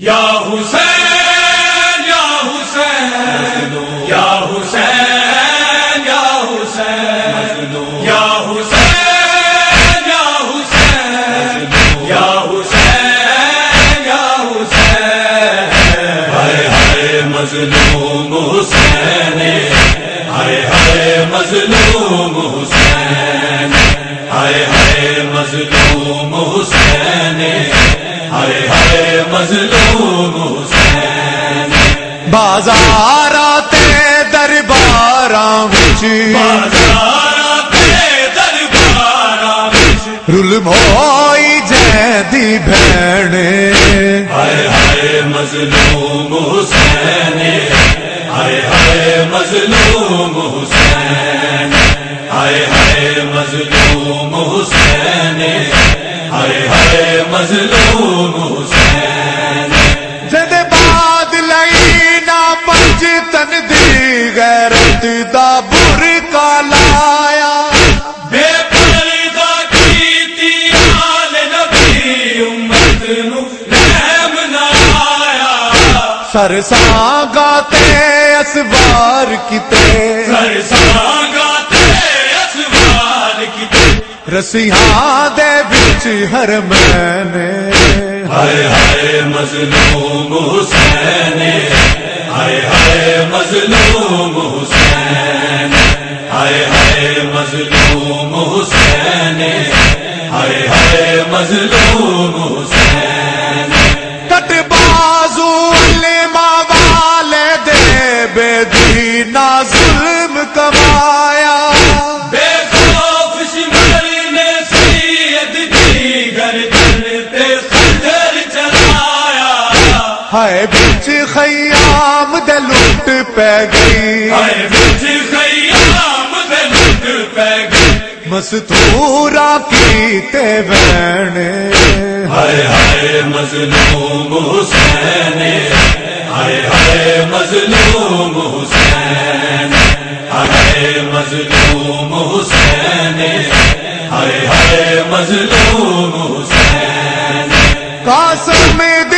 یا حسین یا حسین یا حسین یا حسین یا حسین یا حسین یا حسین یا حسین۔ مظلوم حسین، ہائے ہائے مظلوم حسین۔ مظلوم حسین۔ مظلوم حسین بازار آتے دربار بازار دربار رول موئی جی بھن ہائے ہائے مظلوم حسین، ہائے ہائے مظلوم حسین، ہائے ہائے مظلوم حسین، ہائے ہائے مظلوم آیا سر گاتے اسوار کیتے سر ساگاتے اسوار کیتے رسیاں دے بچ ہر میں ہائے ہائے مظلوم حسین ہائے ہائے مظلوم حسین ہائے ہائے مظلوم حسین ہائے ہائے مظلوم حسین ہے بچ خیام دے لٹ پہ گئی۔ ہائے بچ خیام دے لٹ پہ گئی۔ مستورا کی تے ہائے ہائے مظلوم حسین۔ ہائے ہائے مظلوم حسین۔ ہائے مظلوم حسین۔ ہائے ہائے مظلوم حسین۔ قاسم ہر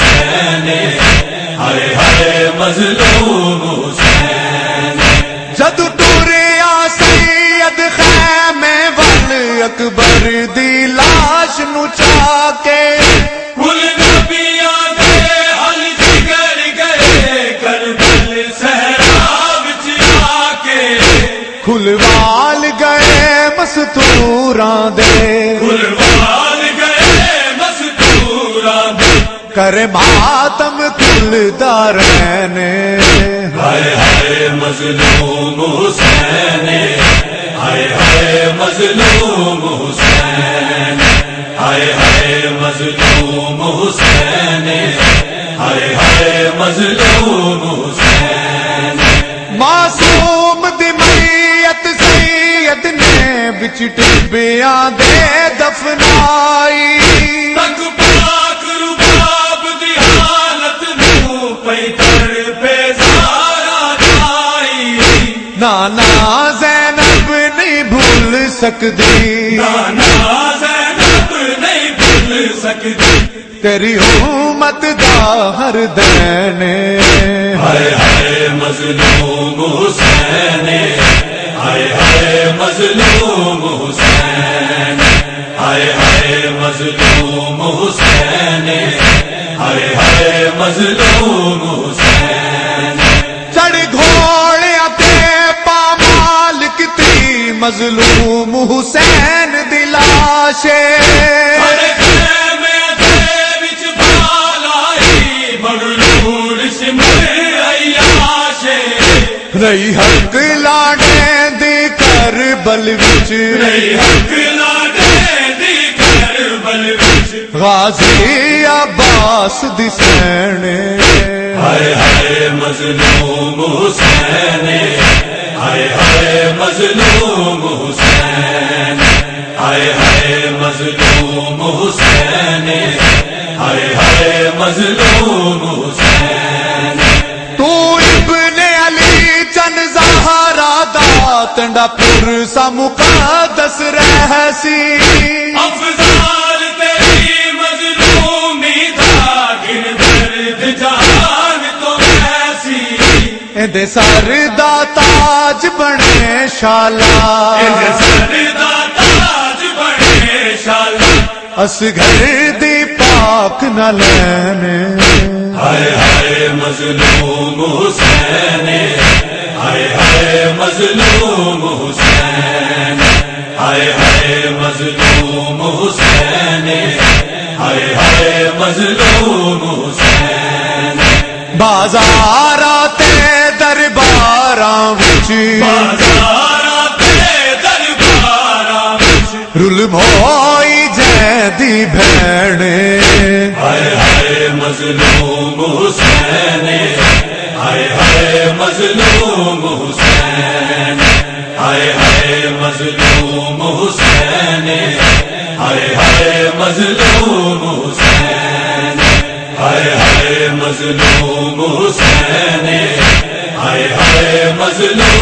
حسین ہائے ہائے مظلوم حسین۔ جد ٹوریا سید خیمے ول اکبر دی لاش نو چا کے کل نبیاں دے حل جگر گئے کربل صحرا وچ آ کے کھلوال گئے مستوراں دے۔ گلوال کر ماتم کل دارین ہائے ہائے مظلوم حسین۔ ہائے ہائے مظلوم حسین۔ ہائے ہائے مظلوم حسین۔ ہائے ہائے مظلوم حسین۔ معصوم دی میت سید نے بچ ٹبیاں دے دفنائی۔ سکتی نہیں بھول سکتی تیری امت دا ہر دین ہائے ہائے مظلوم حسین ہائے ہائے مظلوم حسین ہائے ہائے مظلوم حسین ہائے ہائے مظلوم مغلوب سمر عیاشے رہی حق لاڈے دی کر بل بچ نہیں حق لاڈے دی کر بل وچ۔ غازی عباس دی سینے۔ ہائے ہائے مظلوم حسین۔ ہائے ہائے مظلوم حسین۔ حسین ہائے ہائے مظلوم حسین۔ تو ابن علی چن زہرا دا تنڈا پور سا مقدس رہسی۔ افضال تیری مظلومی دا گن درد جہان تو ایسی۔ اندے سر دا تاج بنے شالا۔ سردا تاج بڑے شال اس گھر دی پاک نہ لینے ہائے ہائے مظلوم حسین۔ ہائے ہائے مظلوم حسین۔ ہائے ہائے مظلوم حسین۔ ہائے ہائے مظلوم حسین۔ بازار آتے درباراں وچ۔ بازار تے دربار رل موئی جے دی بھیڑے ہائے ہائے مظلوم حسین۔ ہائے ہائے مظلوم حسین۔ ہائے ہائے مظلوم حسین۔ ہائے ہائے مظلوم حسین۔ ہائے ہائے مظلوم حسین۔ ہائے ہائے مظلوم